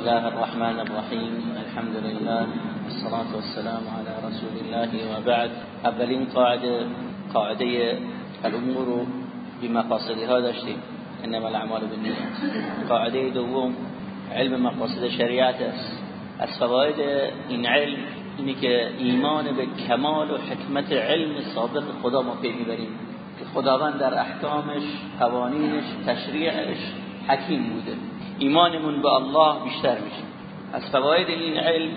الله الرحمن الرحیم الحمد لله والصلاة والسلام على رسول الله وبعد اولین قاعده قاعده الامور بمقاصدها داشتیم انما الاعمال بالنیات قاعده دوم علم مقاصد شریعت است از فواید این علم اینه که ایمان به کمال و حکمت علم سابق خدا ما پی می‌بریم که خداوند در احکامش قوانینش تشریعش حکیم بوده ایمانمون به الله بیشتر میشه. از فواید این علم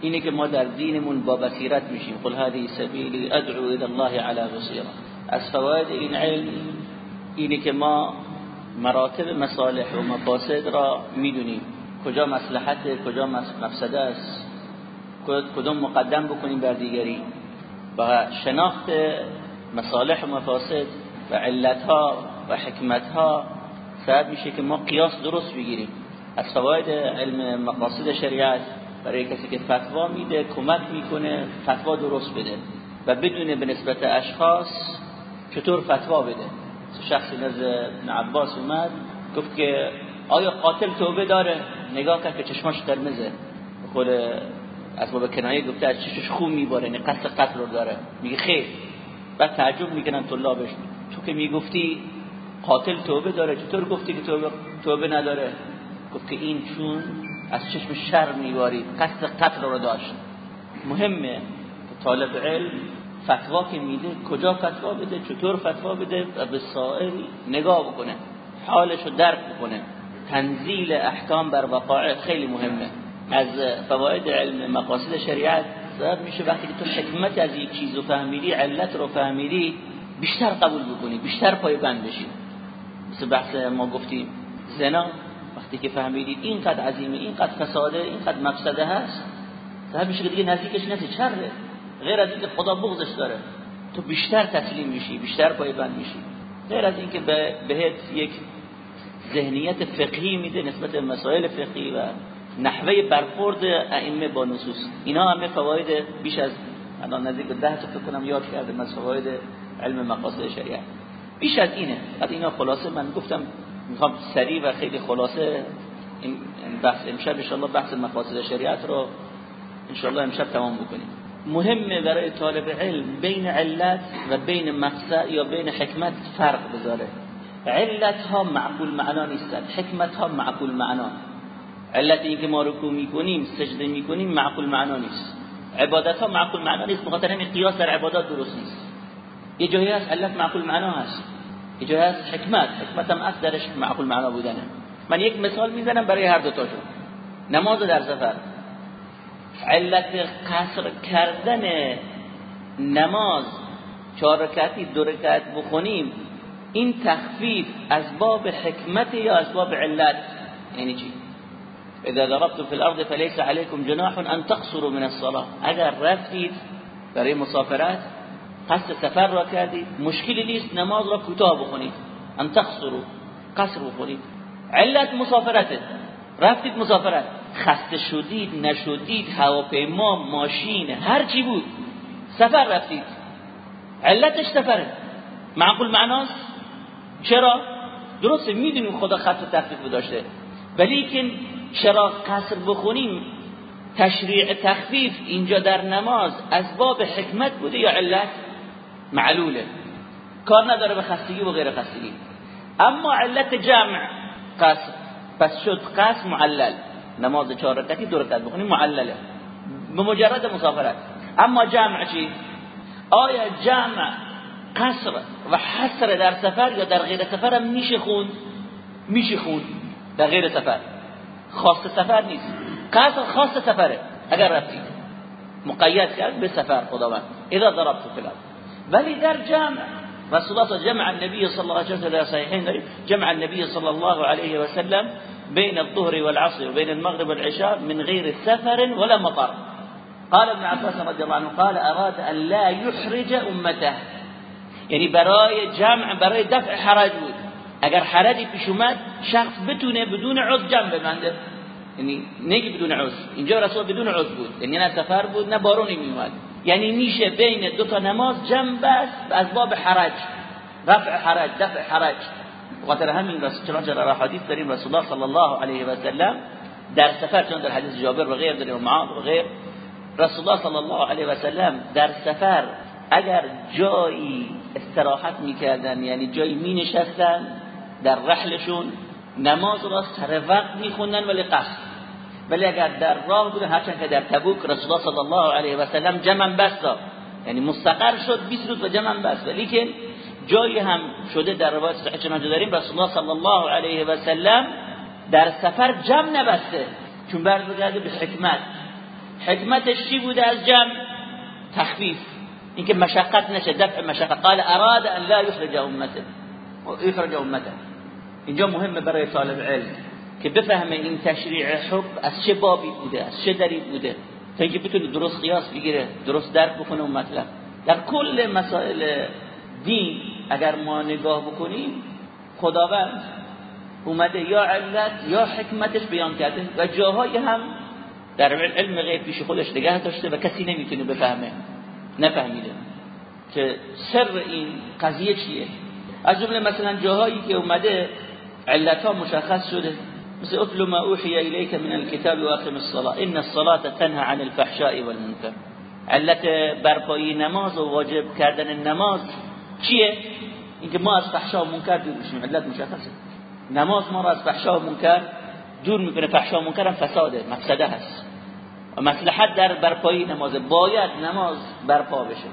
اینه که ما در دینمون با بصیرت میشیم. قل هذه سبیلی ادعو الى الله على بصیره از فواید این علم اینه که ما مراتب مصالح و مفاسد را می‌دونیم. کجا مصلحت کجا مفسده است کدوم مقدم بکنیم بر دیگری. و شناخت مصالح و مفاسد و علتها و حکمتها سبب میشه که ما قیاس درست بگیریم. از فواید علم مقاصد شریعت برای کسی که فتوا میده کمک می‌کنه فتوا درست بده و بدونه به نسبت اشخاص چطور فتوا بده. شخصی نزد عباس اومد گفت که آیا قاتل توبه داره؟ نگاه کرد که چشماش قرمزه. خود از باب کنایه گفته از چشش خون میباره یعنی قصد قتل رو داره. میگه خیر. بعد تعجب می‌کنن طلابش. تو که می‌گفتی قاتل توبه داره. چطور گفتی که توبه, توبه نداره؟ گفت که این چون از چشم شر میباری. قصد قتل رو داشت. مهمه. طالب علم فتوا که میده کجا فتوا بده؟ چطور فتوا بده؟ و به سائل نگاه بکنه. حالش رو درک بکنه. تنزیل احکام بر وقایع خیلی مهمه. از فواید علم مقاصد شریعت سبب میشه وقتی که تو حکمت از یک چیز رو فهمیدی علت رو فهمیدی بیشتر قبول بکنی بیشتر پای بند بشی. مثل بحث ما گفتیم زنا وقتی که فهمیدید اینقدر عظیمه اینقدر فساده اینقدر مفسده هست سبب میشه که دیگه نزدیکش نسی چره غیر از اینکه خدا بغضش داره. تو بیشتر تسلیم میشی بیشتر پای بند میشی. غیر از اینکه بهت یک ذهنیت فقهی میده نسبت به مسائل فقهی و نحوه برخورد ائمه با نصوص. اینا همه فواید بیش از الان نزدیک به 10 تا فکر کنم یاد کردم از علم مقاصد شریعت. بیش از اینه. بعد اینا خلاصه من گفتم می‌خوام سریع و خیلی خلاصه این بحث امشب ان بحث مقاصد شریعت رو ان امشب تمام بکنیم. مهمه برای طالب علم بین علت و بین مقصد یا بین حکمت فرق بذاره. علت ها معقول معنا نیستن. حکمت ها معقول معنا. علت این که ما رکوع می‌کنیم سجده می‌کنیم معقول معنا نیست. عبادت ها معقول معنا نیست. بخاطر همین قیاس در عبادات درست نیست. یه جایی هست علت معقول معنا هست یه جایی هست حکمت حکمت هم اصل درش معقول معنا بودنه من یک مثال می‌زنم برای هر دو تاشون نماز در سفر علت قصر کردن نماز چهار رکعتی دو رکعت بخونیم این تخفیف از باب حکمت یا از باب علت یعنی چی اذا ضربتم في الارض فليس عليكم جناح ان تقصروا من الصلاه اگر رفتید برای مسافرت قصد سفر را کردید مشکلی نیست نماز را کوتاه بخونید. ان تقصروا قصر بخونید. علت مسافرته. رفتید مسافرت. خسته شدید نشدید هواپیما ماشین هر چی بود. سفر رفتید. علتش سفره. معقول معناست؟ چرا؟ درسته می‌دونیم خدا خط تخفیف داشته. ولی که چرا قصر بخونیم؟ تشریع تخفیف اینجا در نماز از باب حکمت بوده یا علت؟ معلوله. کار نداره به خستگی و غیر خستگی. اما علت جمع قصر پس شد قصر معلل. نماز چهار رکعتی دو رکعت بخونیم معلله. به مجرد مسافرت. اما جمع چی؟ آیا جمع قصر و حصر در سفر یا در غیر سفر هم میشه خوند؟ میشه در غیر سفر. خاص سفر نیست. قصر خاص سفره. اگر رفتید مقید کرد به سفر خداوند. اذا ضربت فی ولی در جمع رسول الله جمع النبي صلى الله عليه وسلم صحيحين جمع النبي صلى الله عليه وسلم بين الظهر والعصر وبين المغرب والعشاء من غير سفر ولا مطر. قال ابن عباس رضي الله عنه قال أراد أن لا يحرج أمته. یعنی برای جمع برای دفع حرج اگر حرجی پیش اومد شخص بتونه بدون عذر جمع ببنده. یعنی نگی بدون عذر. اینجا رسول بدون عذر بود. یعنی نه سفر بود نه بارونی میومد یعنی میشه بین دو تا نماز جمع بس از باب حرج. رفع حرج دفع حرج. خاطر همین رسول چنانچه در حدیث داریم رسول الله صلی الله علیه و سلم در سفر چون در حدیث جابر و غیر در معاذ و غیر. رسول الله صلی الله علیه و سلم در سفر اگر جایی استراحت می‌کردن یعنی جایی می نشستن در رحلشون نماز را سر وقت میخوندن ولی قصد. ولی اگر در راه بوده هرچند که در تبوک رسول الله صلی الله علیه و سلم جمع بستا یعنی مستقر شد 20 روز و جمع بست ولی که جایی هم شده در روایت صحیح ما داریم رسول الله صلی الله علیه و سلم در سفر جمع نبسته. چون برمیگرده به حکمت. حکمتش چی بوده از جمع؟ تخفیف. اینکه مشقت نشه دفع مشقت. قال اراد ان لا يخرج امته يخرج امته اینجا مهمه برای طالب علم. که بفهمه این تشریع حکم از چه بابی بوده از چه دری بوده تا اینکه بتونه درست قیاس بگیره درست درک بکنه اون مطلب. در کل مسائل دین اگر ما نگاه بکنیم خداوند اومده یا علت یا حکمتش بیان کرده و جاهای هم در علم غیب پیش خودش نگه داشته و کسی نمی‌تونه بفهمه نفهمیده که سر این قضیه چیه. از جمله مثلا جاهایی که اومده علتها مشخص شده. مثل اتل ما اوحی الیک من الكتاب واقم الصلاة. إن الصلاة تنهى عن الفحشاء والمنکر علت برپایی نماز و واجب کردن نماز چیه؟ اینکه ما از فحشا و منکر دور بشیم علت مشخصه نماز ما را از فحشا و منکر دور میکنه. فحشا و منکر هم فساده مفسده هست و مصلحت در برپایی نماز. باید نماز برپا بشه.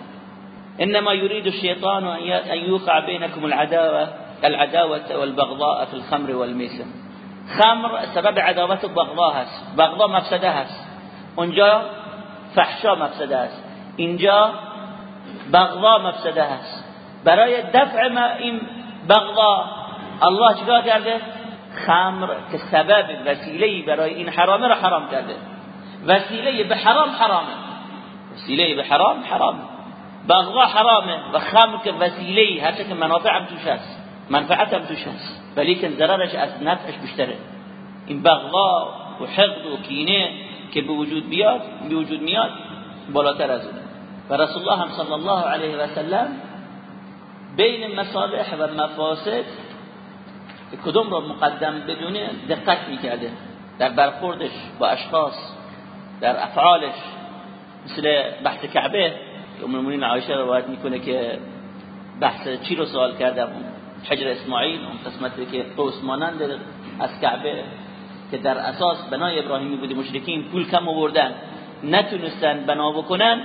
انما يريد الشيطان ان يوقع بينكم العداوه العداوة والبغضاء في الخمر والميسر خمر سبب عداوت و بغضا هست. بغضا مفسده هست. اونجا فحشا مفسده هست. اینجا بغضا مفسده هست. برای دفع ما این بغضا الله چیکار کرده؟ خمر که سبب وسیله برای این حرامه را حرام کرده. وسیله به حرام حرامه. وسیله به حرام حرامه. بغضا حرامه و خمر که وسیله هر که منافع هم توش هست. منفعت توش هست. ولی که ضررش از نفعش بیشتره. این بغضا و حقد و کینه که به وجود بیاد به وجود میاد بالاتر از اونه و رسول الله هم صلی الله علیه و سلم بین مصالح و مفاسد کدوم را مقدم بدونه دقت می‌کرده. در برخوردش با اشخاص در افعالش. مثل بحث کعبه که ام المؤمنین عایشه روایت می‌کنه که بحث چی رو سوال کردم؟ حجر اسماعیل اون قسمتی که قوس مانند از کعبه که در اساس بنای ابراهیمی بوده مشرکین پول کم آوردن نتونستن بنا بکنن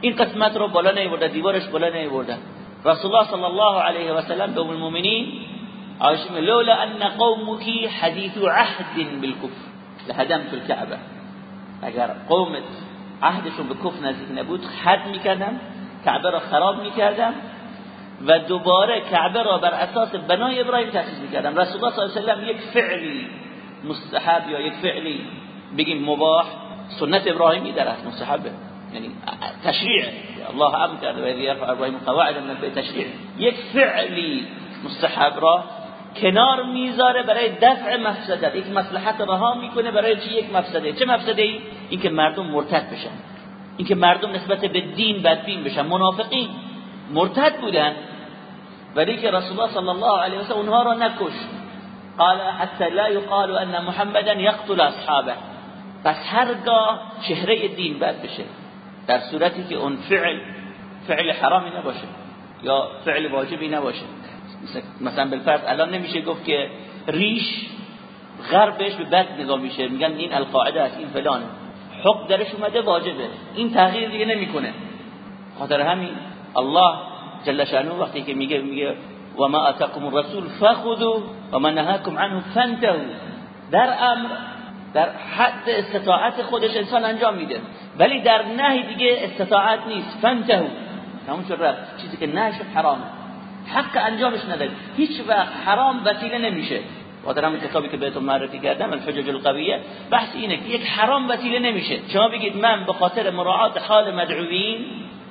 این قسمت رو بالا نیوردن دیوارش بالا نیوردن رسول الله صلی الله علیه و سلم به المؤمنین عایشه لولا ان قومك حديث عهد بالكفر لهدمت الكعبه اگر قومت عهدشون به کفر نزدیک نبود حد می‌کردم کعبه را خراب می‌کردم و دوباره کعبه را بر اساس بنای ابراهیم تأسیس می‌کردم رسول الله صلی الله علیه و یک فعلی مستحب یا یک فعلی بگیم مباح سنت ابراهیمی در اصل مستحبه یعنی تشریع. الله امر کرده و یرفع ابراهیم قواعد من البيت تشریع. یک فعلی مستحب را کنار می‌ذاره برای دفع مفسدت یک مصلحت رها می‌کنه برای چی یک مفسده؟ چه مفسده ای؟ اینکه مردم مرتد بشن. اینکه مردم نسبت به دین بدبین بشن. منافقین مرتد بودن. ولی که رسول الله صلی الله علیه و سلم اونها را نکش. قال حتى لا يقال ان محمدا يقتل اصحابه. پس هرگاه چهره دین بد بشه در صورتی که اون فعل فعل حرامی نباشه یا فعل واجبی نباشه. مثلا بالفرض الان نمیشه گفت که ریش غربش به بد نگاه میشه. میگن این القاعده است این فلانه. حق درش اومده واجبه. این تغییر دیگه نمی‌کنه. خاطر همین الله جل شانه وقتی که میگه میگه و ما اتاكم الرسول فخذوا و ما نهاكم عنه فانتهوا در امر در حد استطاعت خودش انسان انجام میده. ولی در نهی دیگه استطاعت نیست. فانتهوا تمام شد چیزی که نهش حرامه. حق انجامش نداری هیچ وقت حرام وسیله نمیشه. و در همون کتابی که بهتون معرفی کردم الحجج القویه بحث اینه که یک حرام وسیله نمیشه. شما بگید من به خاطر مراعات حال مدعوین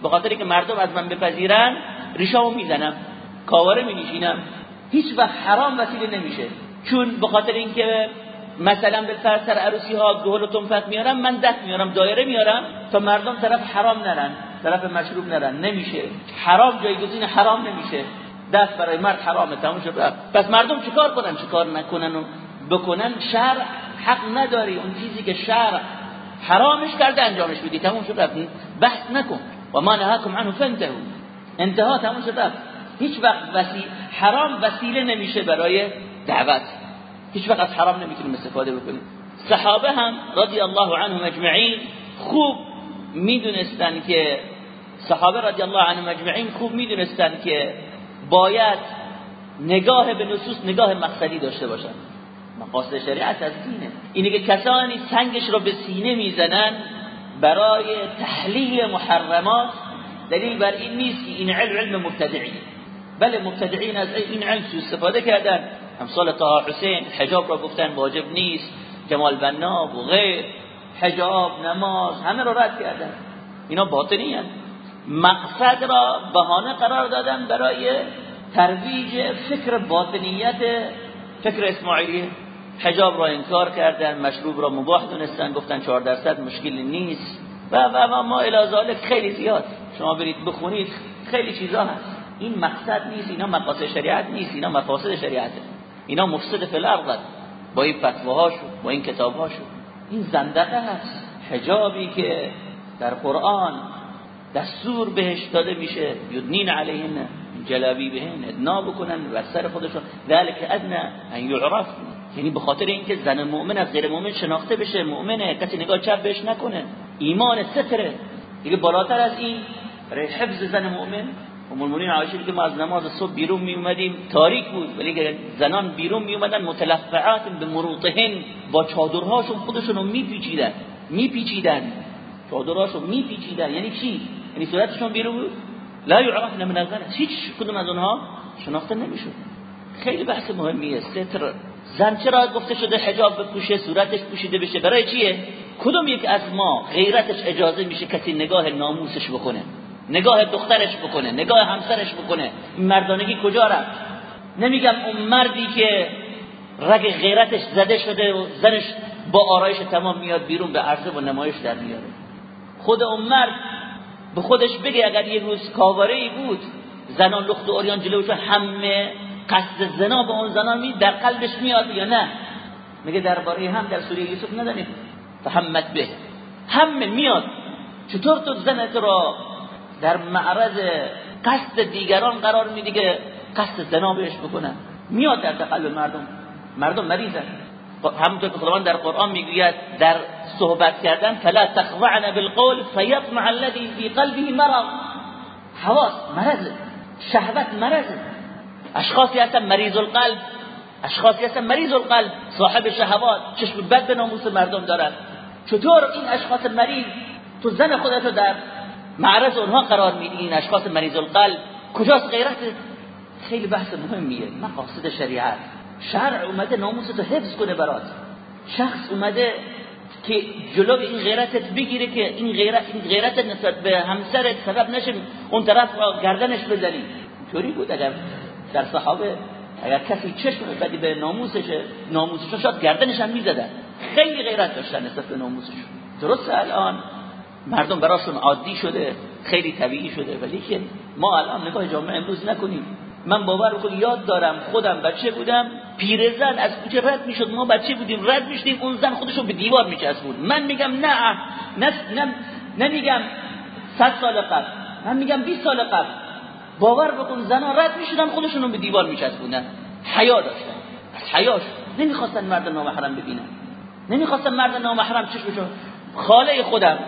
به خاطر که مردم از من بپذیرن ریشامو می‌زنم کاوره نشینم هیچ وقت حرام وسیله نمیشه. چون به خاطر اینکه مثلا به فرض سر عروسی ها گل و تنفت میارم من دست میارم دایره میارم تا مردم طرف حرام نرن طرف مشروب نرن. نمیشه. حرام جایگزین حرام نمیشه. دست برای مرد حرامه تموم شد پس مردم چیکار کنن؟ چیکار نکنن و بکنن؟ شرع حق نداری. اون چیزی که شرع حرامش کرده انجامش بدی تموم شد بحث نکن. و ما نهاکم عنه فانتهوا انتها تموم شد هیچ وقت وسیله حرام وسیله نمیشه برای دعوت. هیچ وقت از حرام نمی‌تونیم استفاده بکنیم. صحابه هم رضی الله عنهم اجمعین خوب می‌دونستن که صحابه رضی الله عنهم اجمعین خوب می‌دونستن که باید نگاه به نصوص نگاه مقصدی داشته باشن. مقاصد شریعت از دینه. اینه که کسانی سنگش رو به سینه می‌زنن برای تحلیل محرمات دلیل بر این نیست که این علم علم مبتدعی بله مبتدعین از این علم سو استفاده کردن. امثال طه حسین حجاب را گفتن واجب نیست. جمال بناب و غیر. حجاب نماز همه رو رد کردن. اینا باطنی. مقصد را بهانه قرار دادن برای ترویج فکر باطنیت فکر اسماعیلی حجاب را انکار کردن مشروب را مباح دونستن گفتن 4 درصد مشکلی نیست. و و ما الازال خیلی زیاد. شما برید بخونید خیلی چیزا هست. این مقصد نیست اینا مقاصد شریعت نیست اینا مفاسد شریعته اینا مفسد فی با این فتواهاشو با این کتابهاشو. این زندقه هست. حجابی که در قرآن دستور بهش داده میشه. یدنین علیهن جلابی بهن ادنا بکنن و سر خودشون. ذلك ادنا ان یعرف یعنی به خاطر اینکه زن مؤمن از غیر مؤمن شناخته بشه مؤمنه کسی نگاه چپ بهش نکنه. ایمان ستره. دیگه بالاتر از این برای حفظ زن مؤمن ام المؤمنین عایشه که ما از نماز صبح بیرون می اومدیم تاریک بود ولی زنان بیرون می اومدن متلفعات به مروطهن با چادرهاشون خودشون رو میپیچیدن. میپیچیدن. چادرهاشون میپیچیدن. یعنی چی؟ یعنی صورتشون بیرون بود؟ لا یعرفن من الزن هیچ کدوم از اونها شناخته نمی‌شد. خیلی بحث مهمیه. ستر. زن چرا گفته شده حجاب بپوشه صورتش پوشیده بشه؟ برای چیه؟ کدوم یک از ما غیرتش اجازه میشه کسی نگاه ناموسش بکنه؟ نگاه دخترش بکنه نگاه همسرش بکنه؟ مردانگی کجا رفت؟ نمیگم اون مردی که رگ غیرتش زده شده و زنش با آرایش تمام میاد بیرون به عرضه و نمایش در میاره. خود اون مرد به خودش بگه اگر یه روز کاواره ای بود زنان لخت و اوریان جلوش همه قصد زنا به اون زنان می در قلبش میاد یا نه؟ میگه درباره هم در سوره یوسف ندانید فهمت به. همه میاد. چطور تو زنت را در معرض قصد دیگران قرار میدی که قصد زنا بهش بکنن؟ میاد در قلب مردم. مردم مریضن. همونطور که خداوند در قرآن می‌گوید در صحبت کردن فلا تخضعن بالقول فیطمع الذي في قلبه مرض. حواس مرض. شهوت مرض. اشخاصی هستن مریض القلب. اشخاصی هستن مریض القلب. صاحب شهوات چشم بد به ناموس مردم دارن. چطور این اشخاص مریض تو زن خودت رو در معرض اونها قرار میدی؟ این اشخاص مریض القلب. کجاست غیرت؟ خیلی بحث مهمیه. مقاصد شریعت. شرع اومده ناموس تو حفظ کنه برات. شخص اومده که جلو این غیرتت بگیره که این غیرت این غیرت نسبت به همسرت سبب نشه اون طرف گردنش بزنی. چوری بود اگر در صحابه اگر کسی چشم بدی به ناموسش ناموسش شاید گردنش هم می‌زدن خیلی غیرت داشتن نسبت به ناموسش. درست الان مردم براشون عادی شده خیلی طبیعی شده ولی که ما الان نگاه جامعه امروز نکنیم. من باور بکن یاد دارم خودم بچه بودم پیرزن از کوچه رد می‌شد ما بچه بودیم رد می‌شدیم اون زن خودشو به دیوار بود من میگم نه نه نمیگم صد سال قبل من میگم 20 سال قبل. باور بکن زنا رد می‌شدن خودشونو به دیوار میچسبوندن. حیا داشتن. از حیاش نمی‌خواستن مرد نامحرم ببینن. نمی‌خواستن مرد نامحرم چشمشون خاله خودم.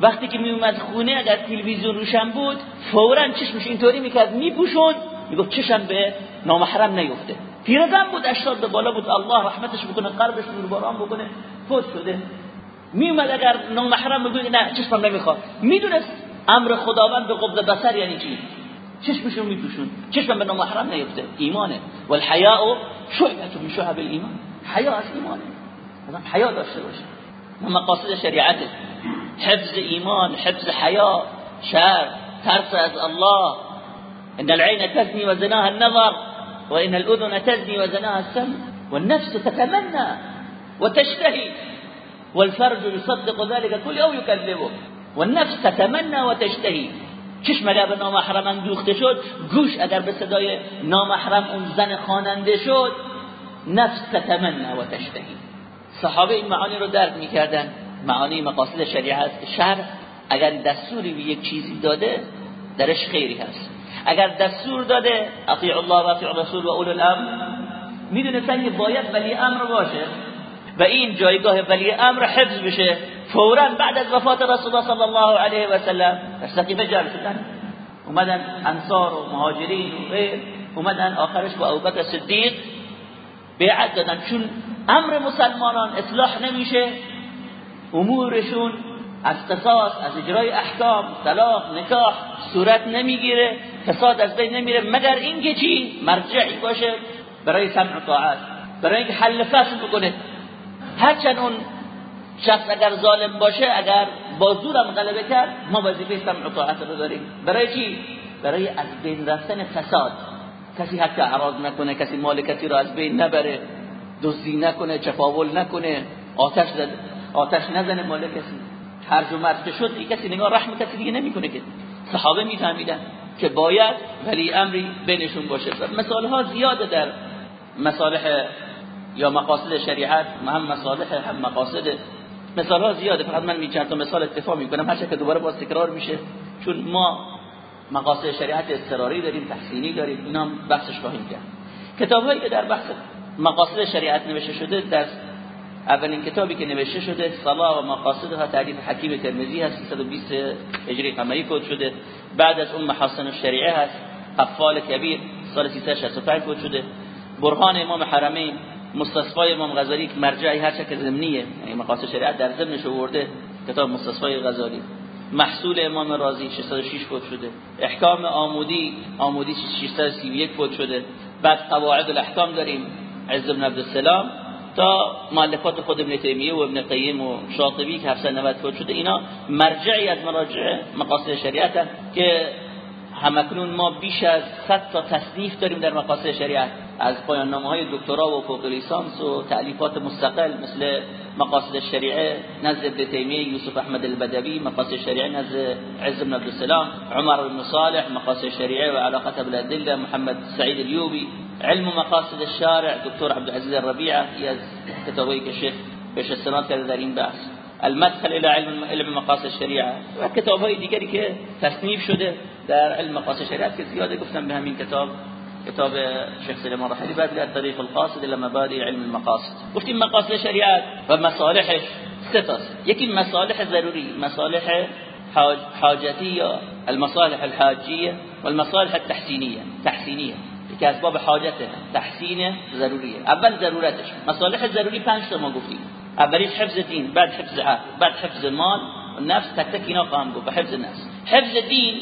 وقتی که میومد خونه اگر تلویزیون روشن بود فورا چشمش اینطوری می‌کرد میپوشون. می‌گفت چشم به نامحرم نیفته. پیرزن بود اشتاد به بالا بود. الله رحمتش بکنه قلبش باران بکنه. فوت شده. میومد اگر نامحرم بگه نه چشمم نمی‌خواد. می‌دونست امر خداوند به قبض بسر یعنی چی؟ چشمشون میپوشون چشم به نامحرم نیفته. ایمانه. والحیاء شعبه من شعب الایمان. حیا از ایمانه. آدم حیا داشته باشه. مقاصد شریعته. حفظ ایمان حفظ حیا. شر ترس از الله. ان العين تزني وزناها النظر. وان الاذن تزني وزناها السمع. والنفس تتمنى وتشتهي والفرج يصدق ذلك كل أو يكذبه. والنفس تتمنى وتشتهي چشم اگر به نامحرم اندوخته شد گوش اگر به صدای نامحرم اون زن خواننده شد نفس تتمنى و تشتهی صحابه این معانی رو درک می‌کردن. معانی مقاصد شریعت شهر اگر دستوری به یک چیزی داده درش خیری هست. اگر دستور داده اطیع الله و اطیع رسول و اول الامر می‌دونستن که باید ولی امر باشه و این جایگاه ولی امر حفظ بشه. فورا بعد از وفات رسول الله صلی الله علیه و سلم سقیفه جلسه شدن. اومدن انصار و مهاجرین و غیر. اومدن آخرش با ابوبکر صدیق. بیعت دادن. چون امر مسلمانان اصلاح نمیشه امورشون از قصاص از اجرای احکام طلاق نکاح صورت نمی‌گیره فساد از بین نمیره. مگر اینکه چی؟ مرجعی باشه برای سمع طاعت برای اینکه حل فصل بکنه. هرچند اون شخص اگر ظالم باشه اگر با زورم غلبه کرد ما وظیفه سمع و طاعت رو داریم. برای چی؟ برای از بین رفتن فساد. کسی حتی اعراض نکنه کسی مال کسی رو از بین نبره دزدی نکنه چپاول نکنه آتش آتش نزنه مال کسی. هرج و مرج شد کسی نگاه رحم کسی دیگه نمی‌کنه که. صحابه میفهمیدن که باید ولی امری بینشون باشه. مثال ها زیاده در مصالح یا مقاصد شریعت. هم مصالح هم مقاصد مثال ها زیاده. فقط من می تا مثال اتفاق می‌کنم هر که دوباره باز تکرار میشه. چون ما مقاصد شریعت اضطراری داریم تحسینی داریم. اینا بحثش خواهیم کرد. کتاب هایی که در بحث مقاصد شریعت نوشته شده در اولین کتابی که نوشته شده صلاح و مقاصدها تعریف حکیم ترمذی هست 320 هجری قمری کد شده. بعد از اون محاسن الشریعه هست. قفال کبیر سال 365 کد شده. برهان امام حرمین مستصفای امام غزالی که مرجعی هر که ضمنیه یعنی مقاصد شریعت در ضمنش آورده کتاب مستصفای غزالی. محصول امام رازی 606 کد شده. احکام آمودی آمودی 631 کد شده. بعد قواعد الاحکام داریم عز بن عبدالسلام تا مؤلفات خود ابن تیمیه و ابن قیم و شاطبی که 790 فوت شده اینا مرجعی از مراجع مقاصد شریعت که همکنون ما بیش از 100 تا تصنیف داریم در مقاصد شریعت. از پایان نامه های دکترا و فوق لیسانس و تعلیفات مستقل مثل مقاصد شریعه نزد ابن تیمیه یوسف احمد البدوی مقاصد شریعه نزد عز بن عبدالسلام عمر بن صالح مقاصد شریعه و علاقه بالادله محمد سعید الیوبی علم مقاصد الشارع دکتر عبدالعزیز الربیعه از کتابی که شیخ بهش استناد کرده در این بحث. المدخل إلى علم علم مقاصد الشریعه و کتاب های دیگری که تصنیف شده در علم مقاصد الشریعه که زیاده گفتم به همین کتاب. کتاب شیخ سلیمان رحلی بعد در طریق القاصد إلى مبادئ علم المقاصد. گفتیم مقاصد شریعت و مصالحش سه یکی مصالح ضروری مصالح حاجتی یا المصالح الحاجیه والمصالح التحسینیه تحسینیه که أسباب حاجته تحسین ضروریه أول ضرورتش. مصالح ضروری پنج تا ما گفتیم. اولیش حفظ دین بعد حفظ عقل بعد حفظ مال. نفس تک تک اینا خواهم گفت. حفظ نفس. حفظ دین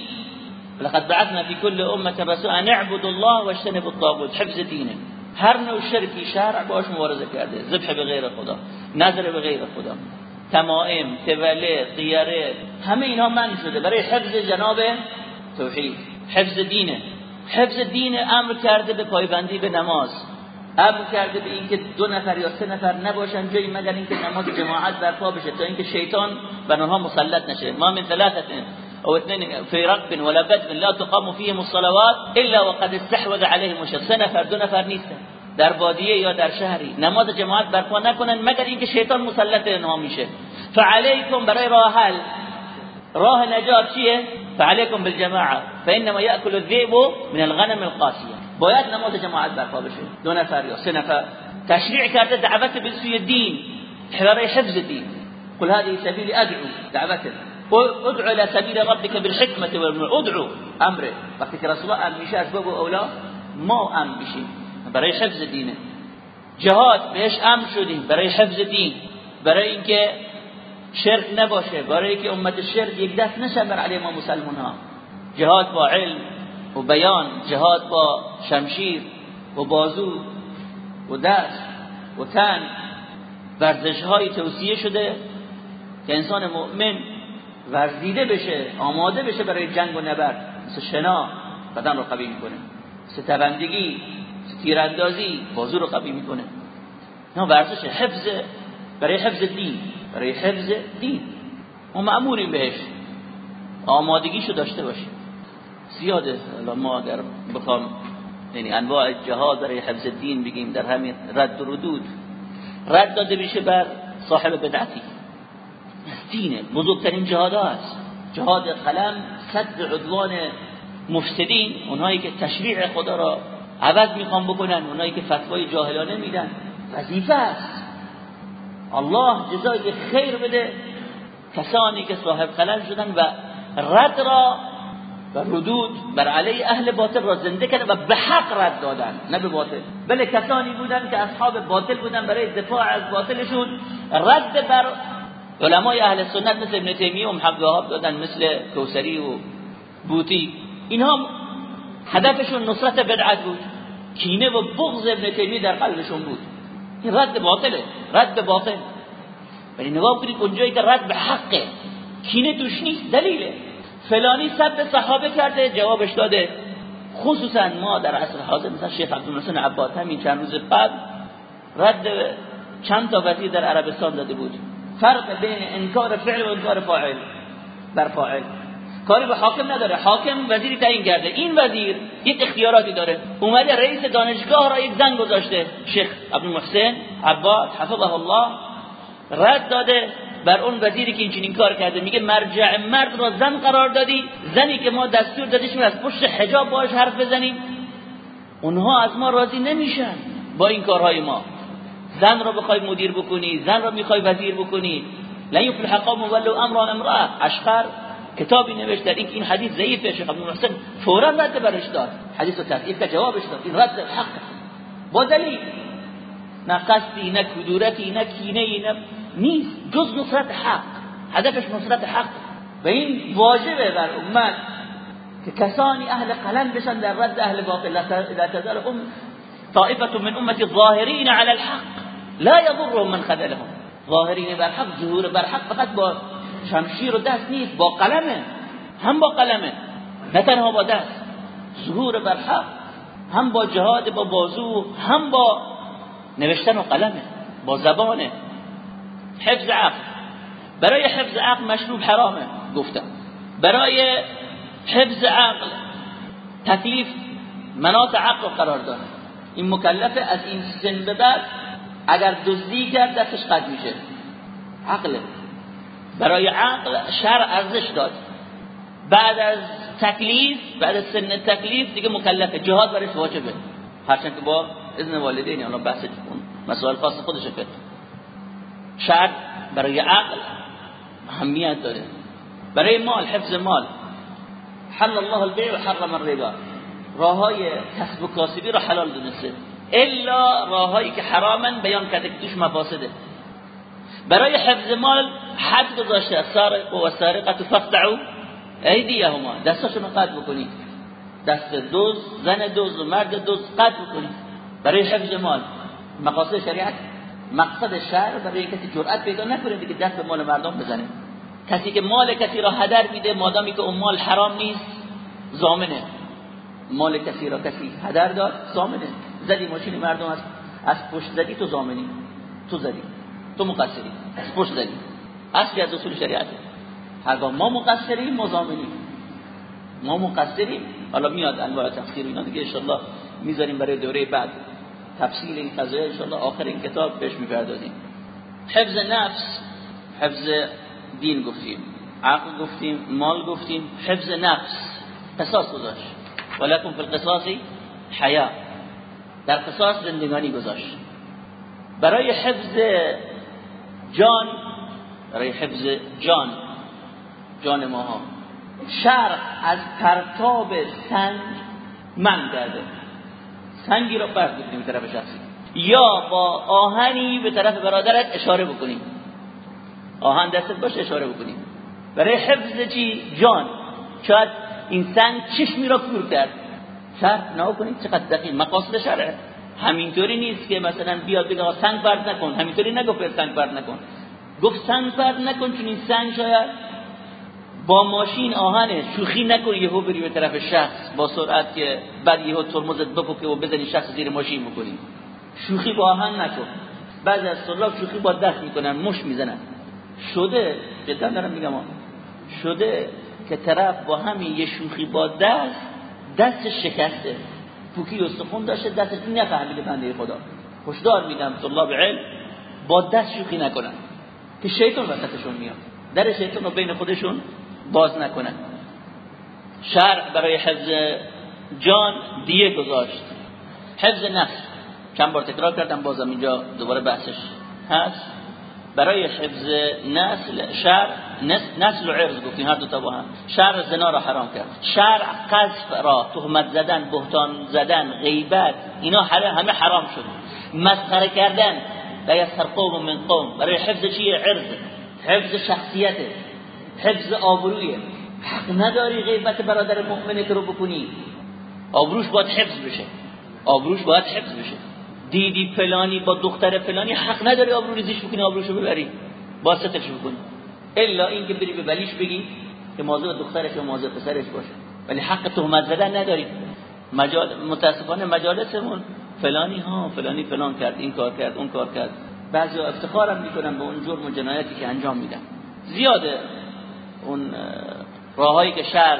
لقد بعثنا في كل امه رسول ان اعبدوا الله واجتنبوا الطاغوت. حفظ دینه هر نوع شرکی شرع باش مبارزه کرده. ذبح به غیر خدا نظر به غیر خدا. تمائم تولد قیاره همه اینا من شده. برای حفظ جناب توحید حفظ دینه حفظ دین امر کرده به پایبندی به نماز. امر کرده به اینکه دو نفر یا سه نفر نباشن جایی مگر اینکه نماز جماعت برپا بشه تا اینکه شیطان بر اونها مسلط نشه. ما من ثلاثه أو اثنين في رقب ولا بدء لا تقام فيهم الصلوات إلا وقد استحوذ عليهم الشيطان سه نفر دو نفر نیستن در بادیه یا در شهری. نماز جماعت برپا نکنن مگر اینکه شیطان مسلط اونها میشه. فعليكم برای راه حل. راه نجات بالجماعة. فإنما ياكل الذئب من الغنم القاسيه باید نماز جماعت برپا بشه. دو نفر یا سه نفر. تشریع کرده دعوت به سوی دین حفظ دین. قل هذه سبيل ادعو دعوت ادعو الى سبيل ربك بالحكمه والموعظه ادعو. امره وقتی که رسول الله میشه از باب اولا ما ام بشیم برای حفظ دینه جهاد بهش امر شدیم. برای حفظ دین. برای اینکه شرک نباشه. برای که امت شرک یک دست نشه بر علیه ما مسلمان ها جهاد با علم و بیان. جهاد با شمشیر و بازو و دست و تن. ورزش های توصیه شده که انسان مؤمن ورزیده بشه آماده بشه برای جنگ و نبرد. مثل شنا بدن رو قوی می‌کنه. مثل تبندگی مثل تیراندازی بازو رو قوی می‌کنه. نه ورزش حفظ برای حفظ دین برای حفظ دین. ما معمولیم بهش. آمادگیشو داشته باشیم. زیاده. ما اگر بخوام یعنی انواع جهاد برای حفظ دین بگیم در همین رد و ردود. رد داده میشه بر صاحب بدعتی. دینه بزرگترین جهاد است جهاد قلم صد عدوان مفسدین اونایی که تشریع خدا را عوض می‌خوان بکنن اونایی که فتوای جاهلانه میدن. وظیفه است. الله جزای خیر بده. کسانی که صاحب قلم شدن و رد را و ردود بر علیه اهل باطل را زنده کردن و به حق رد دادن. نه به باطل. بله کسانی بودن که اصحاب باطل بودن برای دفاع از باطلشون. رد بر علمای اهل سنت مثل ابن تیمیه و محمد دادن مثل کوسری و بوتی. اینها هدفشون نصرت بدعت بود. کینه و بغض ابن تیمیه در قلبشون بود. این رد باطله. رد باطل. ولی نگاه کنید اونجایی که رد به حقه. کینه توش نیست. دلیله. فلانی سب صحابه کرده جوابش داده. خصوصا ما در عصر حاضر مثلا شیخ عبدالمحسن عباد همین چند روز بعد رد چند تا وزیر در عربستان داده بود. فرق بین انکار فعل و انکار فاعل. بر فاعل. کاری به حاکم نداره. حاکم وزیری تعیین کرده. این وزیر یک اختیاراتی داره. اومده رئیس دانشگاه را یک زن گذاشته. شیخ عبدالمحسن عباد حفظه الله رد داده. بر اون وزیری که این کار کرده. میگه مرجع مرد را زن قرار دادی. زنی که ما دستور دادیشیم از پشت حجاب باش حرف بزنیم. اونها از ما راضی نمیشن با این کارهای ما. زن را بخوای مدیر بکنی زن را می‌خوای وزیر بکنی. لا یفلح قوم ولو امر امراه اشخر کتابی نوشت در این این حدیث ضعیفه شیخ عبد المحسن فورا رد برش داد. حدیث تضعیف که جوابش داد. این رد حق. با دلیل. نه قصدی نه کدورتی نه کینه نه نیست. جز نصرت حق. هدفش نصرت حق. و این واجبه بر امت که کسانی اهل قلم بشن در رد اهل باطل. لا تزال طائفه من امتی ظاهرین على الحق. لا يضرهم من خذلهم. ظاهرین بر حق ظهور بر فقط با شمشیر و دست نیست با قلمه. هم با قلمه نه تنها با دست. ظهور بر حق هم با جهاد با بازو هم با نوشتن و قلمه با زبانه. حفظ عقل. برای حفظ عقل مشروب حرامه گفتم. برای حفظ عقل تکلیف مناط عقل قرار داره این مکلفه از این سن به بعد اگر دزدی کرد دستش قد میشه. عقله. برای عقل شرع ارزش داد. بعد از تکلیف بعد از سن تکلیف دیگه مکلفه. جهاد برایش واجبه هرچند که با اذن والدین الان بحث مسائل خاص خودشه فقه شرع برای عقل اهمیت داره. برای مال حفظ مال. حل الله البيع و حرم الربا راهای کسب و کاسبی رو حلال دونسته. الا راهایی که حرامن بیان کرده که توش مفاسده. برای حفظ مال حد گذاشته سارق و سارقه فقطعوا ایدیهما دستاشون قطع بکنید. دست دوز زن دوز و مرد دوز قطع بکنید. برای حفظ مال. مقاصد شریعت مقصد شهر برای کسی جرأت پیدا نکنه دیگه دست به مال مردم بزنه. کسی که مال کسی را هدر میده مادامی که اون مال حرام نیست زامنه. مال کسی را کسی هدر داد زامنه. زدی ماشین مردم از از پشت زدی تو زامنی. تو زدی. تو مقصری. از پشت زدی. اصلی از اصول شریعته هرگاه ما مقصریم ما زامنیم ما مقصریم حالا میاد انواع تفسیر اینا دیگه ان می‌ذاریم برای دوره بعد. تفصیل این قضایه انشاءالله آخر این کتاب بهش می‌پردازیم. حفظ نفس حفظ دین گفتیم. عقل گفتیم مال گفتیم حفظ نفس. قصاص گذاشت. ولکن فی القصاصی حیا. در قصاص زندگانی گذاشت. برای حفظ جان برای حفظ جان جان ماها. شرع از پرتاب سنگ من کرده. سنگی رو فرض بکنیم طرف شخصی. یا با آهنی به طرف برادرت اشاره بکنیم. آهن دستت باشه اشاره بکنیم. برای حفظ چی؟ جان. شاید این سنگ چشمی را کور کرد. سر نو کنید چقدر دقیق. مقاصد شرعه همینطوری نیست که مثلا بیاد بگه سنگ پرد نکن. همینطوری نگفت سنگ پرد نکن. گفت سنگ پرد نکن چون این سنگ شاید با ماشین آهنه شوخی نکنی یهو بری به طرف شخص با سرعت که بعد یهو ترمزت بپکه و بزنی شخص زیر ماشین بکنی. شوخی با آهن نکن. بعضی از طلاب شوخی با دست می‌کنن مش می‌زنن. شده؟ جدا دارم میگم. شده؟ که طرف با همین یه شوخی با دست دست شکسته. پوکی استخون داشته دستش نفهمیده بنده خدا. هشدار میدم طلاب علم با دست شوخی نکنن. که شیطان وسطشون میاد. در شیطان رو بین خودشون باز نکنن. شرع برای حفظ جان دیه گذاشت. حفظ نفس. چند بار تکرار کردم بازم اینجا دوباره بحثش هست. برای حفظ نسل شرع نسل و عرض گفتیم هر دو تا با هم. شرع زنا را حرام کرد. شرع قذف را تهمت زدن بهتان زدن غیبت اینا همه حرام شد. مسخره کردن لا یسخر قوم من قوم. برای حفظ چیه عرض. حفظ شخصیت. حفظ آبروی. حق نداری غیبت برادر مؤمنت رو بکنی. آبروش باید حفظ بشه. آبروش باید حفظ بشه. دیدی فلانی با دختر فلانی حق نداری آبرو ریزیش بکنی آبروشو ببری. با ستش بکنی. الا اینکه بری به ولیش بگی که موضوع دخترش و موضوع پسرش باشه. ولی حق تهمت زدن نداری. مجال متاسفانه مجالسمون فلانی ها فلانی فلان کرد این کار کرد اون کار کرد. بعضی افتخارم می‌کنن به اون جرم و جنایتی که انجام میدن. زیاده اون راههایی که شهر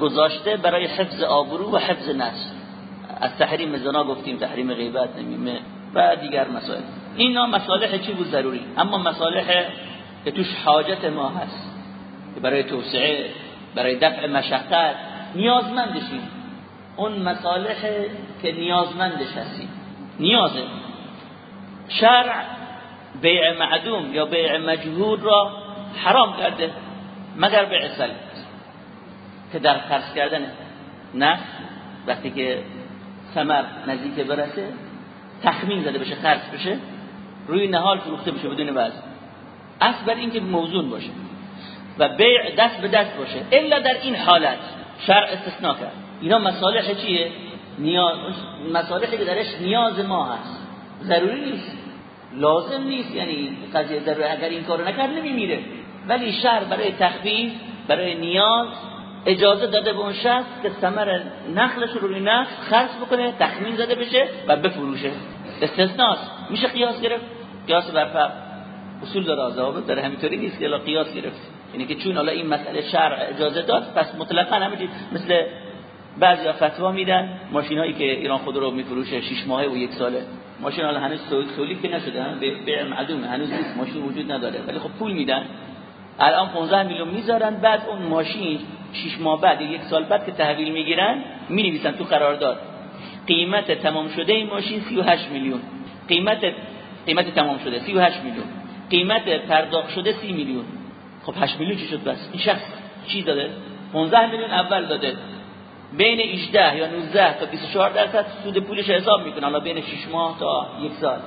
گذاشته برای حفظ آبرو و حفظ نفس. از تحریم زنا گفتیم تحریم غیبت نمیمه و دیگر مسائل. اینا مصالح چی بود ضروری؟ اما مصالح که توش حاجت ما هست. که برای توسعه برای دفع مشقت نیازمندشیم اون مصالح که نیازمندش هستیم نیازه. شرع بیع معدوم یا بیع مجهول را حرام کرده مگر بیع سلب. که در خرص کردن. نه. وقتی که ثمر نزدیک برسه تخمین زده بشه خرص بشه روی نهال فروخته بشه بدون وزن. اصل بر اینکه موزون باشه و بیع دست به دست باشه الا در این حالت شرع استثناء کرد. اینا مصالح چیه؟ نیاز مصالحی که درش نیاز ما هست. ضروری نیست. لازم نیست. یعنی قضیه ضروری اگر این کارو نکرد نمیمیره. ولی شهر برای تخفیف برای نیاز اجازه داده به اون شخص که ثمر نخلش رو روی نخل خرص بکنه تخمین زده بشه و بفروشه. استثناست میشه قیاس گرفت؟ قیاس بر اصول داره ضوابط داره همینطوری نیست که قیاس گرفت. یعنی که چون حالا این مسئله شرع اجازه داد پس مطلقا همینجوری مثل بعضی فتوا میدن ماشین هایی که ایران خود رو میفروشه 6 ماهه و یک ساله. ماشین حالا هنوز تولید که نشده به معدوم هنوز نیست ماشین وجود نداره. ولی خب پول میدن. الان 15 میلیون می‌ذارن بعد اون ماشین 6 ماه بعد یک سال بعد که تحویل می‌گیرن می‌نویسن تو قرارداد. قیمت تمام شده این ماشین 38 میلیون. قیمت قیمت تمام شده 38 میلیون. قیمت پرداخت شده 30 میلیون. خب 8 میلیون چی شد بس؟ این شخص چی داده؟ 15 میلیون اول داده. بین 18 یا 19 تا 24 درصد سود پولش حساب می‌کنه. حالا بین 6 ماه تا یک سال.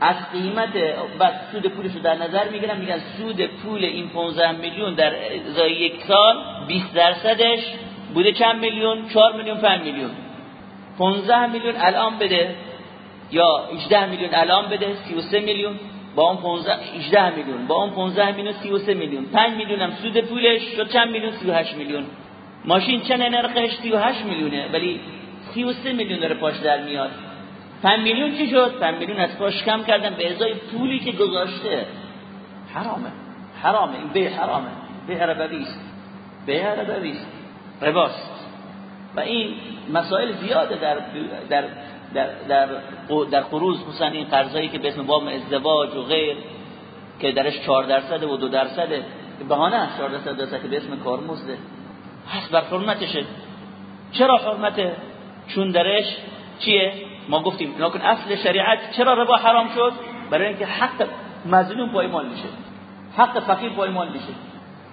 از قیمت بعد سود پولش رو در نظر می‌گیرن میگن سود پول این 15 میلیون در ازای یک سال 20 درصدش بوده چند میلیون؟ 4 میلیون 5 میلیون. 15 میلیون الان بده یا 18 میلیون الان بده؟ 33 میلیون. با اون 15 18 میلیون. با اون 15 میلیون 33 میلیون. 5 میلیون هم سود پولش شد. چند میلیون؟ 38 میلیون. ماشین چند نرخش؟ 38 میلیونه. ولی 33 میلیون داره پاش در میاد. 5 میلیون چی شد؟ 5 میلیون از پاش کم کردن. به ازای پولی که گذاشته. حرامه. حرامه. این به حرامه. به ربوی است. به ربوی است. رباست. و این مسائل زیاده در در در در, در قروض خصوصا این قرضایی که به اسم وام ازدواج و غیر که درش 4 درصد و 2 درصد بهانه است 4 درصد درصد که به اسم کارمزده. هست بر حرمتشه. چرا حرمته؟ چون درش چیه؟ ما گفتیم نکن اصل شریعت چرا ربا حرام شد؟ برای اینکه حق مظلوم پایمال میشه. حق فقیر پایمال میشه.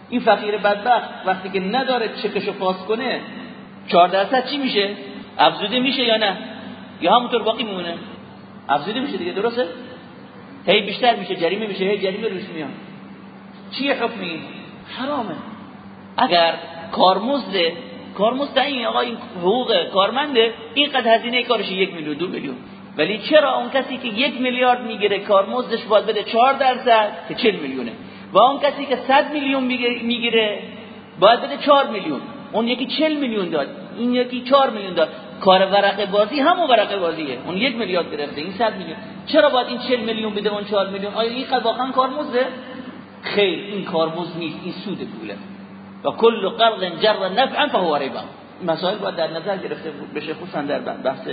این فقیر بدبخت وقتی که نداره چکشو پاس کنه 4 درصد چی میشه؟ افزوده میشه یا نه؟ یا همونطور باقی میمونه. افزوده میشه دیگه درسته؟ هی بیشتر میشه جریمه میشه هی جریمه روش میاد. چیه حکمی حرامه. اگر کارمزد کارمزد این آقا این حقوق کارمنده اینقدر هزینه کارش یک میلیون دو میلیون. ولی چرا اون کسی که یک میلیارد می‌گیره کارمزدش باید بده چهار درصد؟ که چل میلیونه. و اون کسی که صد میلیون می‌گیره باید بده چهار میلیون. اون یکی چل میلیون داد این یکی چهار میلیون داد. کار ورقه بازی همون ورقه بازیه. اون یک میلیارد گرفته این صد میلیون. چرا باید این چل میلیون بده اون چهار میلیون؟ آیا این واقعا کارمزده؟ خیر این کارمزد نیست این سود پوله. و کل قرض جر نفعا فهو ربا مسائل باید در نظر گرفته بشه خصوصا در بحث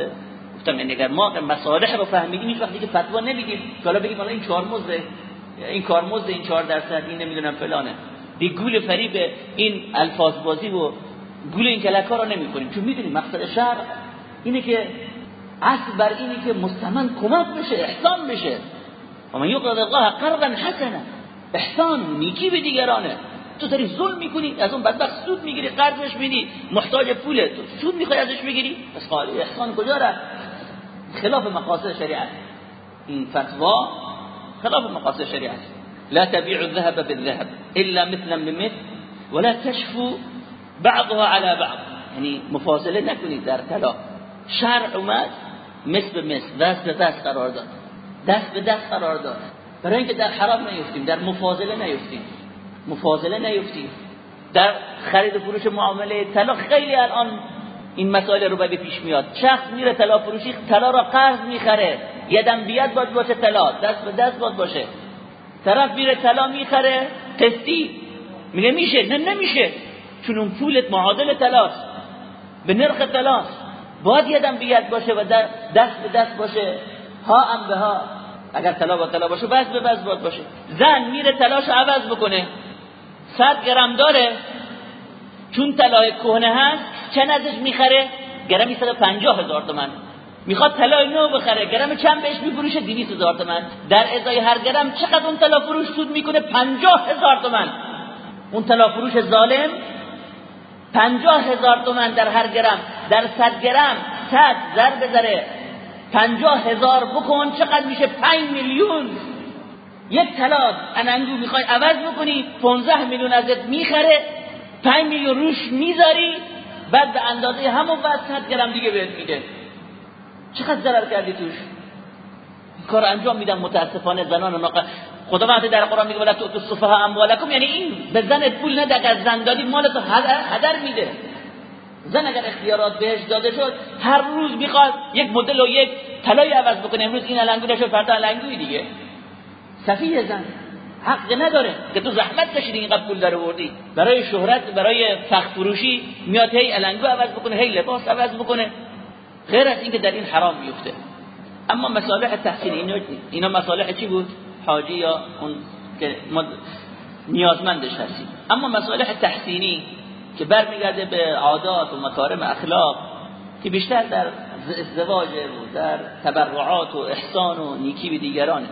گفتم نگر ما مصالح رو فهمیدیم. هیچ وقتی که فتوا نمیدیم. حالا بگیم حالا این کارمزد این کارمزد این 4 درصد این نمی‌دونم فلانه. دی گول فریب این الفاظ بازی و گول این کلکا رو نمی‌کنیم چون می‌دونیم مقصد شهر اینه که اصل بر اینه که مستمن کمک بشه احسان بشه. و من یقرض الله قرضا حسنا احسان نیکی به دیگرانه. تو داری ظلم می‌کنی از اون بدبخت سود می‌گیری قرضش میدی محتاج پوله. تو سود می‌خوای ازش بگیری؟ پس قال احسان کجا رفت؟ خلاف مقاصد شریعت. این فتوا خلاف مقاصد شریعت. لا تبيع الذهب بالذهب الا مثلا بمثل ولا تشفو بعضها على بعض. یعنی مفاصله نکنید در طلا. شرع اومد مثل به مثل دست به دست قرار داد. دست به دست قرار داد. برای اینکه در حرام نیفتیم در مفاضله نیفتیم. مفاضله نیفتیم. در خرید و فروش معامله طلا خیلی الان این مسائل رو به پیش میاد. شخص میره طلا فروشی طلا را قرض می‌خره. یدم بیاد باید باشه طلا. دست به دست باید باشه. طرف میره طلا می‌خره قسطی. میگه میشه؟ نه نمیشه. چون پولت معادل طلاست به نرخ طلاست باید یدم بیاد باشه و دست به دست باشه. ها ام به ها. اگر طلا با طلا باشه بس به بس باید باشه. زن میره طلاش عوض بکنه. صد گرم داره. چون طلای کهنه هست چند ازش می‌خره؟ گرمی 150 هزار تومن. می‌خواد طلای نو بخره. گرم چند بهش میفروشه؟ 200 هزار تومن. در ازای هر گرم چقدر اون طلا فروش سود می‌کنه؟ 50 هزار تومن. اون طلا فروش ظالم 50 هزار تومن در هر گرم در 100 گرم 100 ضرب ذره 50 هزار بکن چقدر میشه؟ 5 میلیون. یک طلا اننگو می‌خوای عوض بکنی 15 میلیون ازت می‌خره. 5 میلیون روش می‌ذاری. بعد به اندازه همون بعد 100 گرم دیگه بهت میده. چقدر ضرر کردی توش؟ کار انجام میدن متاسفانه زنان و ناقه خدا وقتی در قرآن میگه ولا تو السفهاء اموالکم یعنی این به زن پول نده که زن دادی مال تو هدر میده. زن اگر اختیارات بهش داده شد هر روز می‌خواد یک مدل و یک طلای عوض بکنه. امروز این الانگو نشد فردا الانگوی دیگه. سفیه زن. حق نداره که تو زحمت کشیدی اینقدر پول داره وردی برای شهرت برای فخر فروشی میاد هی الانگو عوض بکنه هی لباس عوض بکنه. غیر از اینکه در این حرام میفته اما مصالح تحصیلی اینا مصالح چی بود؟ حاجی یا اون که نیازمندش هستیم. اما مصالح تحسینی که برمیگرده به عادات و مکارم اخلاق که بیشتر در ازدواج و در تبرعات و احسان و نیکی به دیگرانه.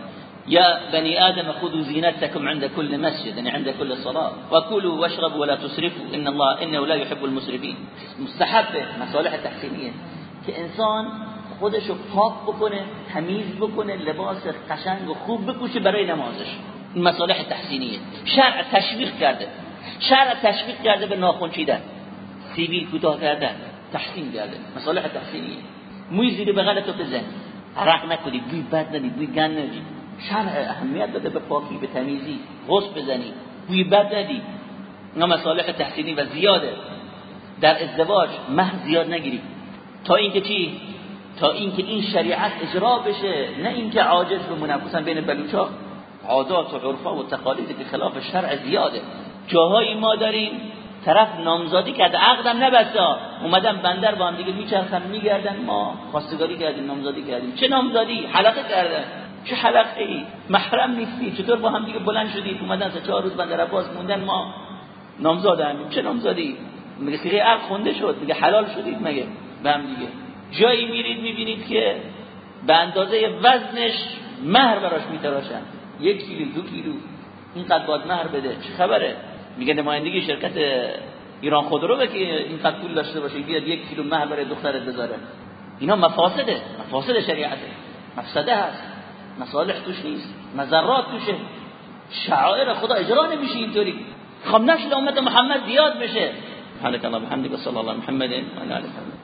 یا بني آدم خذوا زينتكم عند كل مسجد يعني عند كل صلاة. وكلوا واشربوا ولا تسرفوا. إن الله إنه لا يحب المسرفين مستحب مصالح که انسان خودشو پاک بکنه تمیز بکنه لباس قشنگ و خوب بپوشه برای نمازش. این مصالح تحسینیه. شرع تشویق کرده. شرع تشویق کرده به ناخن چیدن سیبیل کوتاه کردن. تحسین کرده. مصالح تحسینیه. موی زیر بغل تو بزن. عرق نکنی. بوی بد ندی بوی گند ندی شرع اهمیت داده به پاکی به تمیزی. غص بزنی. بوی بد ندی اینا مصالح تحسینی و زیاده. در ازدواج مهر زیاد نگیری. تا اینکه چی؟ تا اینکه این شریعت اجرا بشه نه اینکه عاجز بمونه خصوصا بین بلوچا عادات و عرفا و تقالیدی که خلاف شرع زیاده. جاهایی ما داریم طرف نامزادی کرده عقدم نبسته اومدن بندر با هم دیگه میچرخن میگردن. ما خواستگاری کردیم نامزادی کردیم. چه نامزادی؟ حلقه کردن. چه حلقه ای محرم نیستی. چطور با هم دیگه بلند شدید اومدن سه چهار روز بندر عباس موندن ما نامزادن چه نامزادی؟ میگه سیغه عقد خونده شد؟ میگه حلال شدید مگه؟ به هم دیگه. جایی میرید می‌بینید که به اندازه وزنش مهر براش میتراشن. یک کیلو دو کیلو. اینقدر باید مهر بده. چه خبره؟ میگه نمایندگی شرکت ایران خودرو که اینقدر پول داشته باشه بیاد یک کیلو مهر برای دخترت بذاره. اینا مفاسده. مفاسد شریعته. مفسده هست. مصالح توش نیست. مذرات توشه. شعائر خدا اجرا نمیشه اینطوری. خب نشد امت محمد زیاد بشه. سبحانك اللهم وبحمدك صلى الله محمد وعلى اله وصحبه